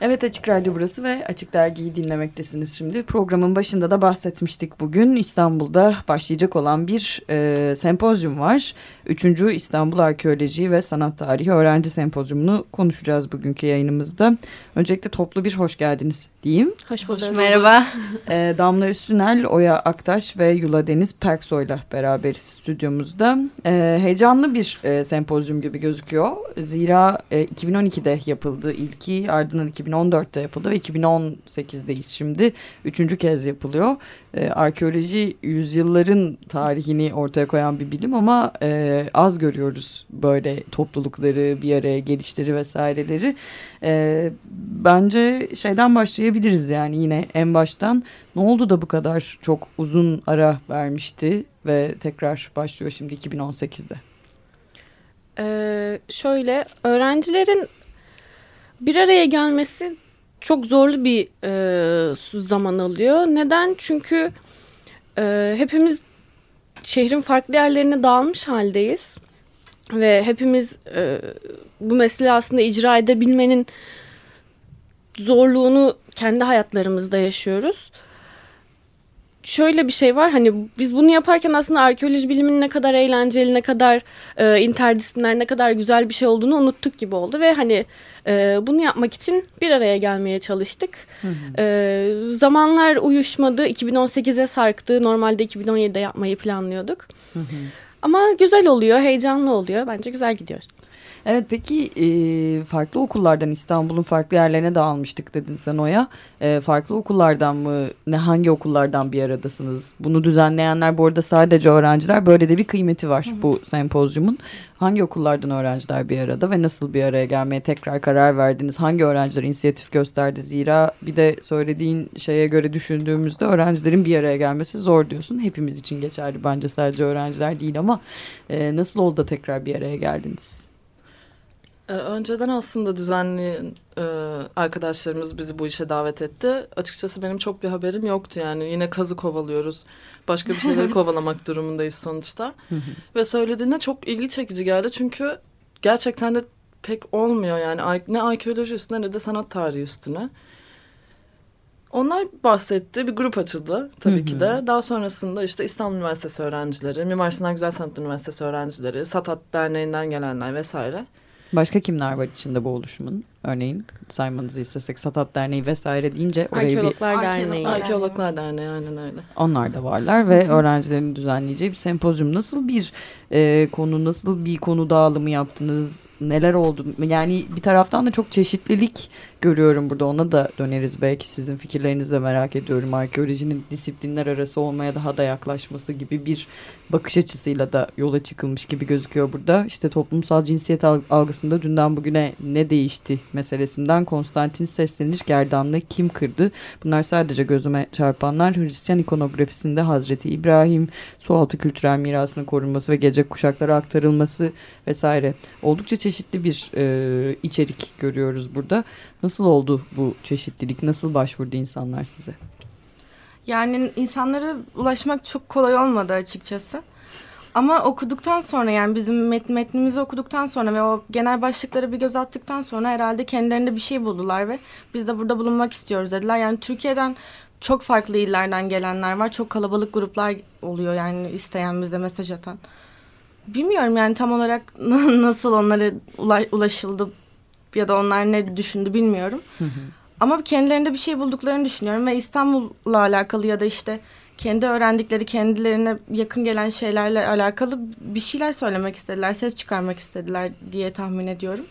Evet Açık Radyo burası ve Açık Dergi'yi dinlemektesiniz şimdi. Programın başında da bahsetmiştik bugün. İstanbul'da başlayacak olan bir e, sempozyum var. Üçüncü İstanbul Arkeoloji ve Sanat Tarihi Öğrenci Sempozyumunu konuşacağız bugünkü yayınımızda. Öncelikle toplu bir hoş geldiniz diyeyim. Hoş bulduk. Merhaba. E, Damla Üstünel, Oya Aktaş ve Yula Deniz Perksoy'la beraberiz stüdyomuzda. E, heyecanlı bir e, sempozyum gibi gözüküyor. Zira e, 2012'de yapıldı ilki ardından 2014'te yapıldı ve 2018'deyiz şimdi. Üçüncü kez yapılıyor. E, arkeoloji yüzyılların tarihini ortaya koyan bir bilim ama e, az görüyoruz böyle toplulukları, bir araya gelişleri vesaireleri. E, bence şeyden başlayabiliriz yani yine en baştan. Ne oldu da bu kadar çok uzun ara vermişti ve tekrar başlıyor şimdi 2018'de? Ee, şöyle öğrencilerin bir araya gelmesi çok zorlu bir e, zaman alıyor. Neden? Çünkü e, hepimiz şehrin farklı yerlerine dağılmış haldeyiz. Ve hepimiz e, bu mesleği aslında icra edebilmenin zorluğunu kendi hayatlarımızda yaşıyoruz. Şöyle bir şey var hani biz bunu yaparken aslında arkeoloji biliminin ne kadar eğlenceli, ne kadar e, interdisipliner, ne kadar güzel bir şey olduğunu unuttuk gibi oldu. Ve hani e, bunu yapmak için bir araya gelmeye çalıştık. Hı hı. E, zamanlar uyuşmadı, 2018'e sarktı. Normalde 2017'de yapmayı planlıyorduk. Hı hı. Ama güzel oluyor, heyecanlı oluyor. Bence güzel gidiyoruz. Evet peki e, farklı okullardan İstanbul'un farklı yerlerine dağılmıştık dedin sen Oya. E, farklı okullardan mı ne hangi okullardan bir aradasınız? Bunu düzenleyenler bu arada sadece öğrenciler böyle de bir kıymeti var Hı. bu sempozyumun. Hangi okullardan öğrenciler bir arada ve nasıl bir araya gelmeye tekrar karar verdiniz? Hangi öğrenciler inisiyatif gösterdi? Zira bir de söylediğin şeye göre düşündüğümüzde öğrencilerin bir araya gelmesi zor diyorsun. Hepimiz için geçerli bence sadece öğrenciler değil ama e, nasıl oldu da tekrar bir araya geldiniz? Ee, önceden aslında düzenli e, arkadaşlarımız bizi bu işe davet etti. Açıkçası benim çok bir haberim yoktu yani. Yine kazı kovalıyoruz. Başka bir şeyleri kovalamak durumundayız sonuçta. Ve söylediğinde çok ilgi çekici geldi. Çünkü gerçekten de pek olmuyor yani. Ne arkeoloji üstüne ne de sanat tarihi üstüne. Onlar bahsetti. Bir grup açıldı tabii ki de. Daha sonrasında işte İstanbul Üniversitesi öğrencileri, Mimar Sinan Güzel Sanat Üniversitesi öğrencileri, Satat Derneği'nden gelenler vesaire. Başka kimler var içinde bu oluşumun? Örneğin saymanızı istesek Satat Derneği vesaire deyince orayı Arkeologlar bir... Derneği. Arkeologlar Derneği aynen öyle. Onlar da varlar ve öğrencilerin düzenleyeceği bir sempozyum. Nasıl bir e, konu, nasıl bir konu dağılımı yaptınız? Neler oldu? Yani bir taraftan da çok çeşitlilik görüyorum burada. Ona da döneriz belki sizin fikirlerinizi de merak ediyorum. Arkeolojinin disiplinler arası olmaya daha da yaklaşması gibi bir bakış açısıyla da yola çıkılmış gibi gözüküyor burada. İşte toplumsal cinsiyet algısında dünden bugüne ne değişti meselesinden Konstantin seslenir gerdanlığı kim kırdı? Bunlar sadece gözüme çarpanlar Hristiyan ikonografisinde Hazreti İbrahim, sualtı kültürel mirasının korunması ve gelecek kuşaklara aktarılması vesaire. Oldukça çeşitli bir e, içerik görüyoruz burada. Oldu bu çeşitlilik? Nasıl başvurdu insanlar size? Yani insanlara ulaşmak çok kolay olmadı açıkçası. Ama okuduktan sonra yani bizim met metnimizi okuduktan sonra ve o genel başlıkları bir göz attıktan sonra herhalde kendilerinde bir şey buldular ve biz de burada bulunmak istiyoruz dediler. Yani Türkiye'den çok farklı illerden gelenler var. Çok kalabalık gruplar oluyor yani isteyen bize mesaj atan. Bilmiyorum yani tam olarak nasıl onlara ulaşıldı ya da onlar ne düşündü bilmiyorum. Ama kendilerinde bir şey bulduklarını düşünüyorum ve İstanbul'la alakalı ya da işte kendi öğrendikleri kendilerine yakın gelen şeylerle alakalı bir şeyler söylemek istediler, ses çıkarmak istediler diye tahmin ediyorum.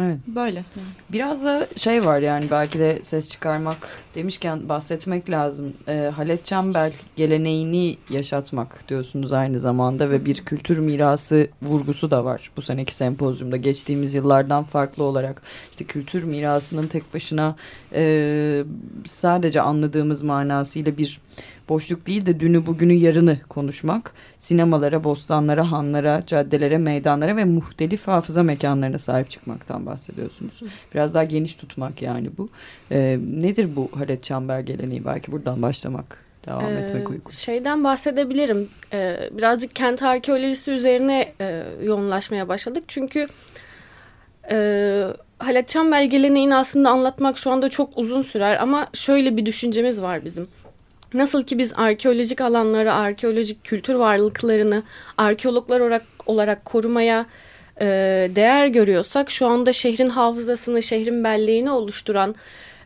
Evet. Böyle. Biraz da şey var yani belki de ses çıkarmak demişken bahsetmek lazım. E, Halet Çembel geleneğini yaşatmak diyorsunuz aynı zamanda ve bir kültür mirası vurgusu da var bu seneki sempozyumda. Geçtiğimiz yıllardan farklı olarak işte kültür mirasının tek başına e, sadece anladığımız manasıyla bir boşluk değil de dünü bugünü yarını konuşmak, sinemalara, bostanlara, hanlara, caddelere, meydanlara ve muhtelif hafıza mekanlarına sahip çıkmaktan bahsediyorsunuz. Biraz daha geniş tutmak yani bu. Ee, nedir bu Halet Çember geleneği? Belki buradan başlamak devam ee, etmek uygun. Şeyden bahsedebilirim. Ee, birazcık kent arkeolojisi üzerine e, yoğunlaşmaya başladık. Çünkü Ee, Halet Çambel geleneğini aslında anlatmak şu anda çok uzun sürer ama şöyle bir düşüncemiz var bizim. Nasıl ki biz arkeolojik alanları, arkeolojik kültür varlıklarını arkeologlar olarak, olarak korumaya e, değer görüyorsak şu anda şehrin hafızasını, şehrin belleğini oluşturan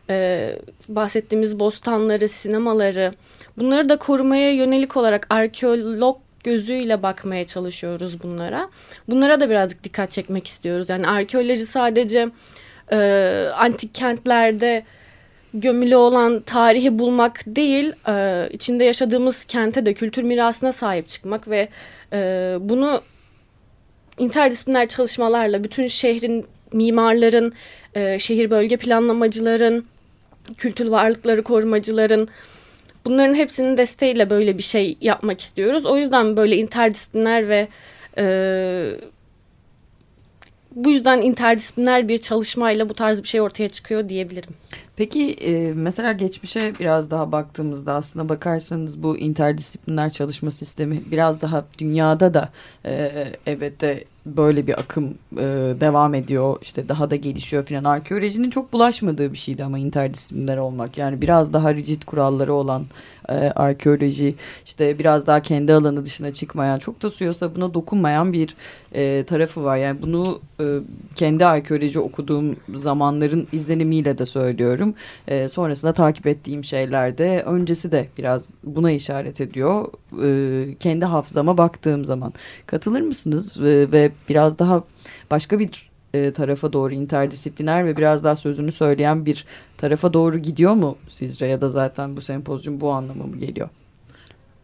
e, bahsettiğimiz bostanları, sinemaları bunları da korumaya yönelik olarak arkeolog gözüyle bakmaya çalışıyoruz bunlara. Bunlara da birazcık dikkat çekmek istiyoruz. Yani arkeoloji sadece e, antik kentlerde gömülü olan tarihi bulmak değil, e, içinde yaşadığımız kente de kültür mirasına sahip çıkmak ve e, bunu interdisipliner çalışmalarla bütün şehrin mimarların, e, şehir bölge planlamacıların, kültür varlıkları korumacıların bunların hepsinin desteğiyle böyle bir şey yapmak istiyoruz. O yüzden böyle interdisipliner ve e, bu yüzden interdisipliner bir çalışmayla bu tarz bir şey ortaya çıkıyor diyebilirim. Peki e, mesela geçmişe biraz daha baktığımızda aslında bakarsanız bu interdisipliner çalışma sistemi biraz daha dünyada da e, elbette böyle bir akım e, devam ediyor işte daha da gelişiyor filan. Arkeolojinin çok bulaşmadığı bir şeydi ama interdisipliner olmak. Yani biraz daha rigid kuralları olan e, arkeoloji işte biraz daha kendi alanı dışına çıkmayan çok da suya sabuna dokunmayan bir tarafı var. Yani bunu kendi arkeoloji okuduğum zamanların izlenimiyle de söylüyorum e, sonrasında takip ettiğim şeylerde öncesi de biraz buna işaret ediyor. E, kendi hafızama baktığım zaman. Katılır mısınız? E, ve biraz daha başka bir e, tarafa doğru interdisipliner ve biraz daha sözünü söyleyen bir tarafa doğru gidiyor mu sizce? Ya da zaten bu sempozyum bu anlama mı geliyor?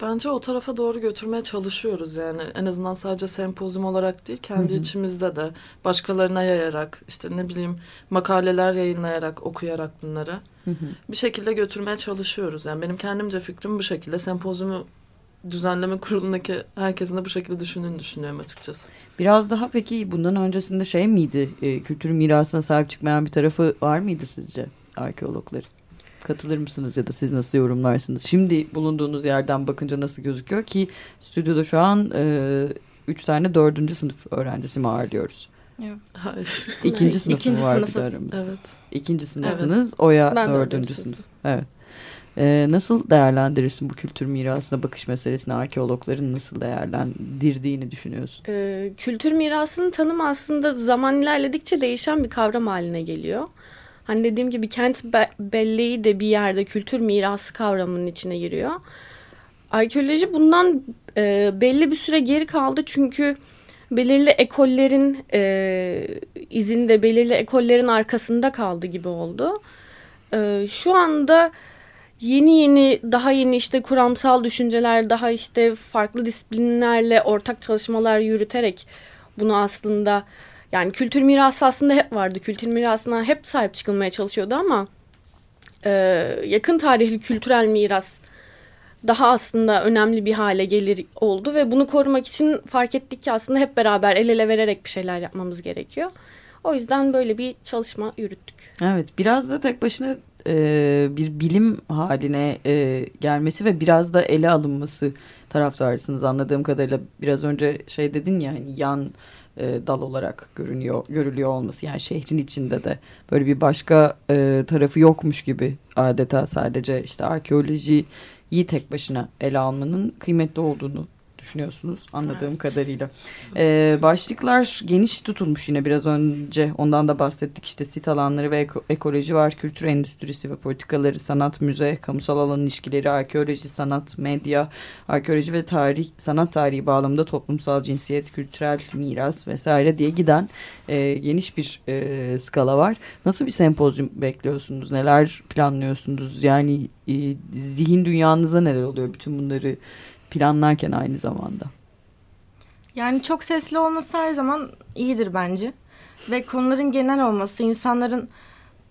Bence o tarafa doğru götürmeye çalışıyoruz yani en azından sadece sempozyum olarak değil kendi Hı hı. içimizde de başkalarına yayarak işte ne bileyim makaleler yayınlayarak okuyarak bunları bir şekilde götürmeye çalışıyoruz. Yani benim kendimce fikrim bu şekilde sempozyumu düzenleme kurulundaki herkesin de bu şekilde düşündüğünü düşünüyorum açıkçası. Biraz daha peki bundan öncesinde şey miydi e, kültür mirasına sahip çıkmayan bir tarafı var mıydı sizce arkeologların? Katılır mısınız ya da siz nasıl yorumlarsınız? Şimdi bulunduğunuz yerden bakınca nasıl gözüküyor ki stüdyoda şu an e, üç tane dördüncü sınıf öğrencisi mi ağırlıyoruz? Hayır. İkinci Evet, sınıf ikinci mı var bir sınıfız. de aramızda? Evet. İkinci sınıfsınız. Oya Ben dördüncü dördüncü sınıf. Evet. Ee, nasıl değerlendirirsin bu kültür mirasına bakış meselesini arkeologların nasıl değerlendirdiğini düşünüyorsun? Ee, kültür mirasının tanımı aslında zaman ilerledikçe değişen bir kavram haline geliyor. Hani dediğim gibi kent be- belleği de bir yerde kültür mirası kavramının içine giriyor. Arkeoloji bundan e, belli bir süre geri kaldı çünkü belirli ekollerin e, izinde, belirli ekollerin arkasında kaldı gibi oldu. E, şu anda yeni yeni, daha yeni işte kuramsal düşünceler, daha işte farklı disiplinlerle ortak çalışmalar yürüterek bunu aslında yani kültür mirası aslında hep vardı. Kültür mirasına hep sahip çıkılmaya çalışıyordu ama e, yakın tarihli kültürel miras daha aslında önemli bir hale gelir oldu ve bunu korumak için fark ettik ki aslında hep beraber el ele vererek bir şeyler yapmamız gerekiyor. O yüzden böyle bir çalışma yürüttük. Evet biraz da tek başına e, bir bilim haline e, gelmesi ve biraz da ele alınması taraftarısınız anladığım kadarıyla. Biraz önce şey dedin ya hani yan e, dal olarak görünüyor görülüyor olması. Yani şehrin içinde de böyle bir başka e, tarafı yokmuş gibi adeta sadece işte arkeolojiyi tek başına ele almanın kıymetli olduğunu düşünüyorsunuz anladığım kadarıyla. Ee, başlıklar geniş tutulmuş yine biraz önce ondan da bahsettik işte sit alanları ve eko- ekoloji var, kültür endüstrisi ve politikaları, sanat, müze, kamusal alan ilişkileri, arkeoloji, sanat, medya, arkeoloji ve tarih, sanat tarihi bağlamında toplumsal cinsiyet, kültürel miras vesaire diye giden e, geniş bir e, skala var. Nasıl bir sempozyum bekliyorsunuz? Neler planlıyorsunuz? Yani e, zihin dünyanızda neler oluyor bütün bunları planlarken aynı zamanda? Yani çok sesli olması her zaman iyidir bence. Ve konuların genel olması, insanların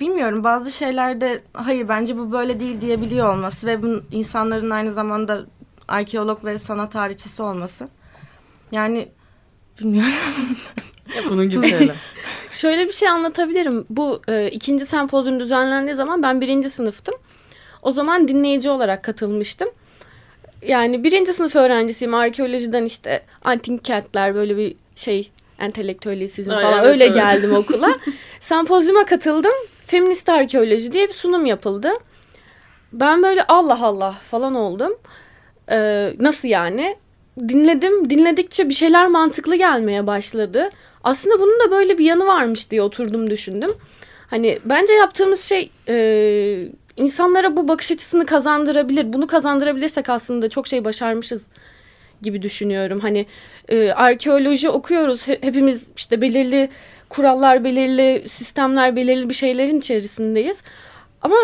bilmiyorum bazı şeylerde hayır bence bu böyle değil diyebiliyor olması ve bunun insanların aynı zamanda arkeolog ve sanat tarihçisi olması. Yani bilmiyorum. Bunun gibi şeyler. Şöyle bir şey anlatabilirim. Bu e, ikinci sempozyum düzenlendiği zaman ben birinci sınıftım. O zaman dinleyici olarak katılmıştım. Yani birinci sınıf öğrencisiyim. Arkeolojiden işte antik kentler böyle bir şey entelektüelizm falan evet, öyle evet. geldim okula. Sempozyuma katıldım. Feminist arkeoloji diye bir sunum yapıldı. Ben böyle Allah Allah falan oldum. Ee, nasıl yani? Dinledim. Dinledikçe bir şeyler mantıklı gelmeye başladı. Aslında bunun da böyle bir yanı varmış diye oturdum düşündüm. Hani bence yaptığımız şey e, insanlara bu bakış açısını kazandırabilir. Bunu kazandırabilirsek aslında çok şey başarmışız gibi düşünüyorum. Hani e, arkeoloji okuyoruz. He- hepimiz işte belirli kurallar, belirli sistemler, belirli bir şeylerin içerisindeyiz. Ama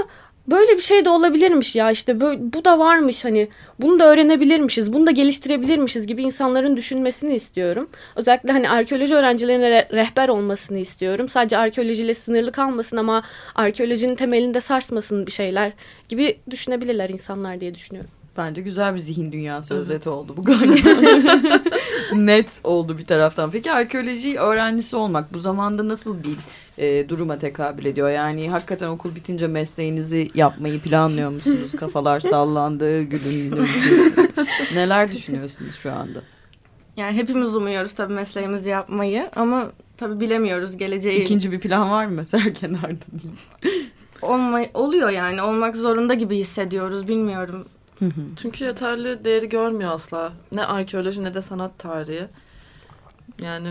böyle bir şey de olabilirmiş ya işte böyle, bu da varmış hani bunu da öğrenebilirmişiz, bunu da geliştirebilirmişiz gibi insanların düşünmesini istiyorum. Özellikle hani arkeoloji öğrencilerine re- rehber olmasını istiyorum. Sadece arkeolojiyle sınırlı kalmasın ama arkeolojinin temelinde sarsmasın bir şeyler gibi düşünebilirler insanlar diye düşünüyorum. Bence güzel bir zihin dünyası Evet. özeti oldu bu galiba. Net oldu bir taraftan. Peki arkeoloji öğrencisi olmak bu zamanda nasıl bir e, duruma tekabül ediyor? Yani hakikaten okul bitince mesleğinizi yapmayı planlıyor musunuz? Kafalar sallandı, gülündü. Neler düşünüyorsunuz şu anda? Yani hepimiz umuyoruz tabii mesleğimizi yapmayı ama tabii bilemiyoruz geleceği. İkinci bir plan var mı mesela kenarda diyeyim. Olma, oluyor yani olmak zorunda gibi hissediyoruz bilmiyorum. Çünkü yeterli değeri görmüyor asla. Ne arkeoloji ne de sanat tarihi. Yani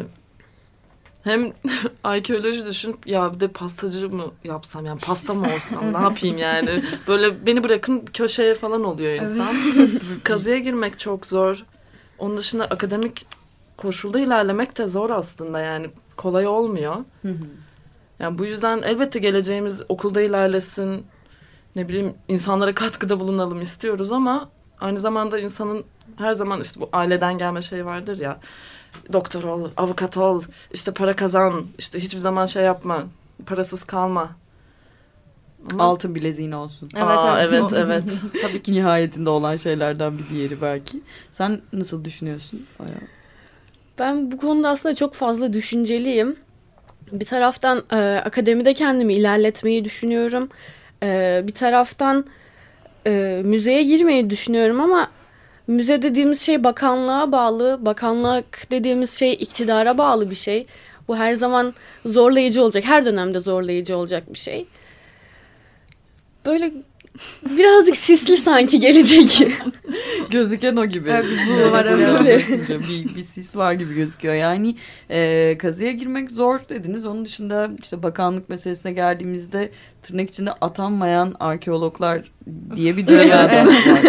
hem arkeoloji düşün ya bir de pastacı mı yapsam yani pasta mı olsam ne yapayım yani. Böyle beni bırakın köşeye falan oluyor insan. Kazıya girmek çok zor. Onun dışında akademik koşulda ilerlemek de zor aslında yani kolay olmuyor. Yani bu yüzden elbette geleceğimiz okulda ilerlesin, ne bileyim insanlara katkıda bulunalım istiyoruz ama aynı zamanda insanın her zaman işte bu aileden gelme şey vardır ya. Doktor ol, avukat ol, işte para kazan, işte hiçbir zaman şey yapma, parasız kalma. Ama- Altın bileziğin olsun. Evet, Aa, evet. evet, evet. Tabii ki nihayetinde olan şeylerden bir diğeri belki. Sen nasıl düşünüyorsun? Ben bu konuda aslında çok fazla düşünceliyim. Bir taraftan e, akademide kendimi ilerletmeyi düşünüyorum. E, bir taraftan e, müzeye girmeyi düşünüyorum ama müze dediğimiz şey bakanlığa bağlı. Bakanlık dediğimiz şey iktidara bağlı bir şey. Bu her zaman zorlayıcı olacak. Her dönemde zorlayıcı olacak bir şey. Böyle birazcık sisli sanki gelecek. Gözüken o gibi. Evet, bu var, evet. bir, bir sis var gibi gözüküyor. Yani e, kazıya girmek zor dediniz. Onun dışında işte bakanlık meselesine geldiğimizde tırnak içinde atanmayan arkeologlar diye bir dünya da var.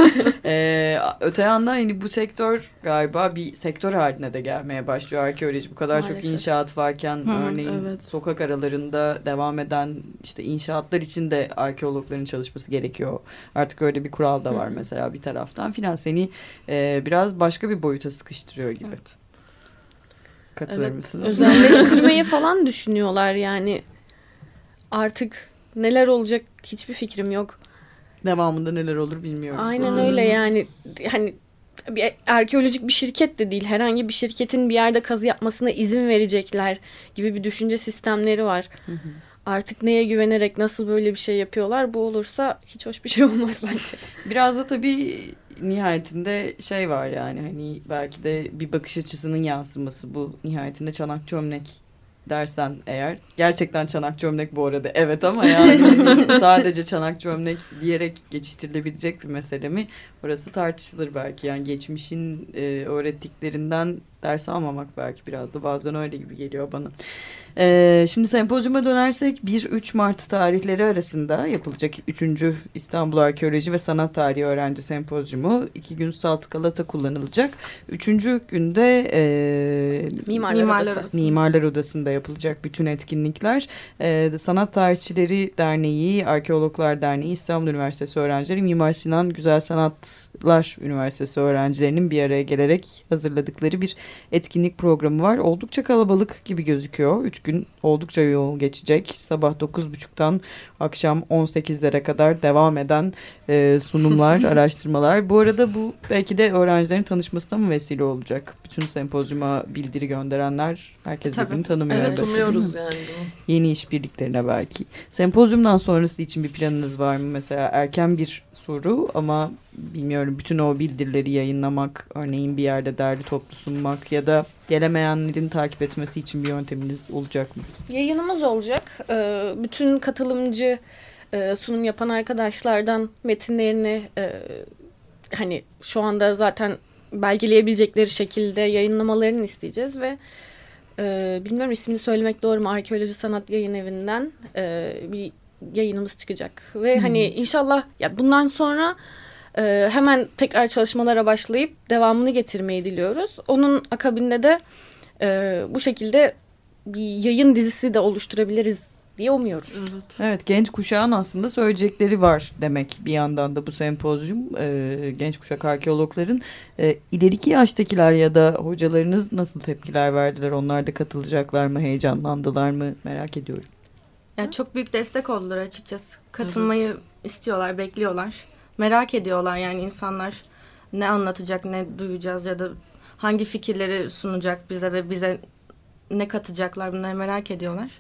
E, öte yandan hani bu sektör galiba bir sektör haline de gelmeye başlıyor arkeoloji. Bu kadar çok Maalesef. inşaat varken Hı, örneğin evet. sokak aralarında devam eden işte inşaatlar için de arkeologların çalışması gerekiyor. Artık öyle bir kural da var Hı. mesela bir taraftan. Filan seni e, biraz başka bir boyuta sıkıştırıyor gibi. Evet. Katılır Evet, mısınız? özelleştirmeyi falan düşünüyorlar yani. Artık neler olacak hiçbir fikrim yok. Devamında neler olur bilmiyoruz. Aynen Hmm. öyle yani hani bir arkeolojik bir şirket de değil herhangi bir şirketin bir yerde kazı yapmasına izin verecekler gibi bir düşünce sistemleri var. Hı hı. Artık neye güvenerek nasıl böyle bir şey yapıyorlar bu olursa hiç hoş bir şey olmaz bence. Biraz da tabii nihayetinde şey var yani hani belki de bir bakış açısının yansıması bu nihayetinde çanak çömlek dersen eğer gerçekten çanak çömlek bu arada evet ama yani sadece çanak çömlek diyerek geçiştirilebilecek bir mesele mi? Orası tartışılır belki. Yani geçmişin e, öğrettiklerinden ders almamak belki biraz da bazen öyle gibi geliyor bana. Ee, şimdi sempozyuma dönersek 1-3 Mart tarihleri arasında yapılacak 3. İstanbul Arkeoloji ve Sanat Tarihi Öğrenci Sempozyumu. iki gün Saltıkalat'a kullanılacak. Üçüncü günde e, Mimarlar, Mimarlar Odası. Mimarlar Odası'nda yapılacak bütün etkinlikler. Ee, Sanat Tarihçileri Derneği, Arkeologlar Derneği, İstanbul Üniversitesi öğrencileri, Mimar Sinan Güzel Sanatlar Üniversitesi öğrencilerinin bir araya gelerek hazırladıkları bir etkinlik programı var. Oldukça kalabalık gibi gözüküyor. Üç gün oldukça yoğun geçecek. Sabah 9.30'dan akşam 18'lere kadar devam eden e, sunumlar, araştırmalar. Bu arada bu belki de öğrencilerin tanışmasına mı vesile olacak? Bütün sempozyuma bildiri gönderenler herkes Tabii. birbirini tanımıyor. Evet, umuyoruz yani. Yeni işbirliklerine belki. Sempozyumdan sonrası için bir planınız var mı? Mesela erken bir soru ama bilmiyorum bütün o bildirileri yayınlamak, örneğin bir yerde derli toplu sunmak ya da gelemeyenlerin takip etmesi için bir yönteminiz olacak mı? Yayınımız olacak. Ee, bütün katılımcı e, sunum yapan arkadaşlardan metinlerini e, hani şu anda zaten belgeleyebilecekleri şekilde yayınlamalarını isteyeceğiz ve e, bilmiyorum ismini söylemek doğru mu Arkeoloji Sanat Yayın Evi'nden e, bir yayınımız çıkacak ve hmm. hani inşallah ya bundan sonra e, hemen tekrar çalışmalara başlayıp devamını getirmeyi diliyoruz. Onun akabinde de e, bu şekilde bir yayın dizisi de oluşturabiliriz diye umuyoruz. Evet. evet genç kuşağın aslında söyleyecekleri var demek bir yandan da bu sempozyum e, genç kuşak arkeologların e, ileriki yaştakiler ya da hocalarınız nasıl tepkiler verdiler onlar da katılacaklar mı heyecanlandılar mı merak ediyorum. Yani çok büyük destek oldular açıkçası katılmayı evet. istiyorlar bekliyorlar merak ediyorlar yani insanlar ne anlatacak ne duyacağız ya da hangi fikirleri sunacak bize ve bize ne katacaklar bunları merak ediyorlar.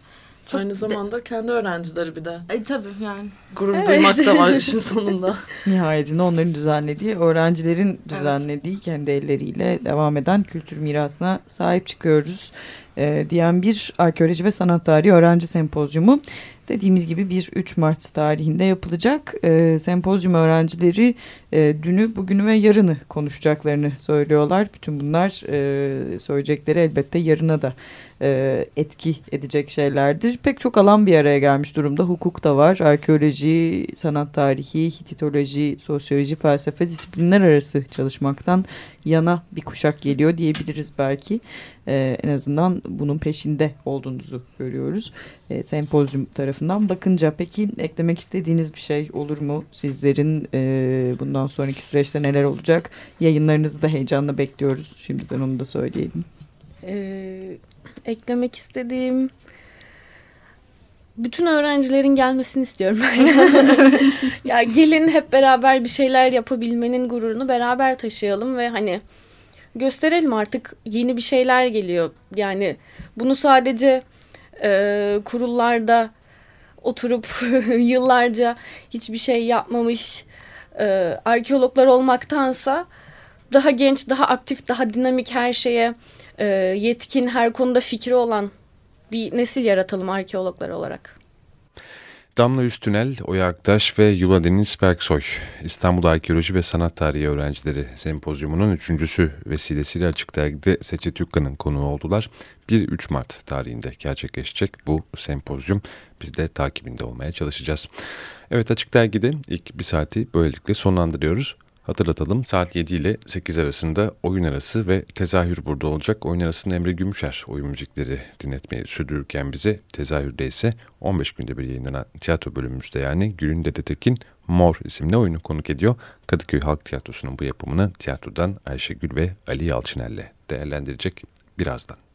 Çok Aynı zamanda de... kendi öğrencileri bir de. E, tabii yani. Gurur evet. duymak da var işin sonunda. Nihayetinde onların düzenlediği, öğrencilerin düzenlediği evet. kendi elleriyle devam eden kültür mirasına sahip çıkıyoruz. Ee, diyen bir arkeoloji ve sanat tarihi öğrenci sempozyumu dediğimiz gibi 1-3 Mart tarihinde yapılacak. E, sempozyum öğrencileri e, dünü, bugünü ve yarını konuşacaklarını söylüyorlar. Bütün bunlar e, söyleyecekleri elbette yarına da e, etki edecek şeylerdir. Pek çok alan bir araya gelmiş durumda. Hukuk da var, arkeoloji, sanat tarihi, hititoloji, sosyoloji, felsefe disiplinler arası çalışmaktan yana bir kuşak geliyor diyebiliriz belki. E, en azından bunun peşinde olduğunuzu görüyoruz. E, sempozyum tarafından bakınca. Peki eklemek istediğiniz bir şey olur mu? Sizlerin e, bundan sonraki süreçte neler olacak? Yayınlarınızı da heyecanla bekliyoruz. Şimdiden onu da söyleyelim. Ee, eklemek istediğim bütün öğrencilerin gelmesini istiyorum ya gelin hep beraber bir şeyler yapabilmenin gururunu beraber taşıyalım ve hani gösterelim artık yeni bir şeyler geliyor. Yani bunu sadece e, kurullarda oturup yıllarca hiçbir şey yapmamış e, arkeologlar olmaktansa daha genç, daha aktif, daha dinamik her şeye e, yetkin, her konuda fikri olan bir nesil yaratalım arkeologlar olarak. Damla Üstünel, Oya Aktaş ve Yula Deniz Berksoy, İstanbul Arkeoloji ve Sanat Tarihi Öğrencileri Sempozyumu'nun üçüncüsü vesilesiyle Açık Dergi'de Seçe Tükka'nın konuğu oldular. 1-3 Mart tarihinde gerçekleşecek bu sempozyum. Biz de takibinde olmaya çalışacağız. Evet Açık Dergi'de ilk bir saati böylelikle sonlandırıyoruz. Hatırlatalım saat 7 ile 8 arasında oyun arası ve tezahür burada olacak. Oyun arasında Emre Gümüşer oyun müzikleri dinletmeyi sürdürürken bize tezahürde ise 15 günde bir yayınlanan tiyatro bölümümüzde yani Gülün Dede Tekin Mor isimli oyunu konuk ediyor. Kadıköy Halk Tiyatrosu'nun bu yapımını tiyatrodan Ayşegül ve Ali Yalçıner'le değerlendirecek birazdan.